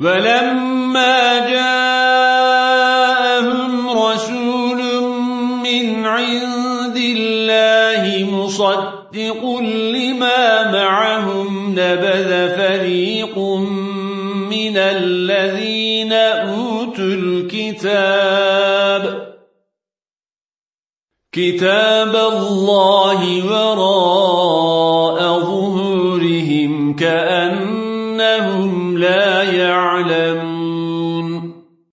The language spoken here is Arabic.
ولما جاءهم رسول من عند الله مصدق لما معهم نبذ فريق من الذين أوتوا الكتاب. كتاب الله وراء ظهورهم كأن إنهم لا يعلمون.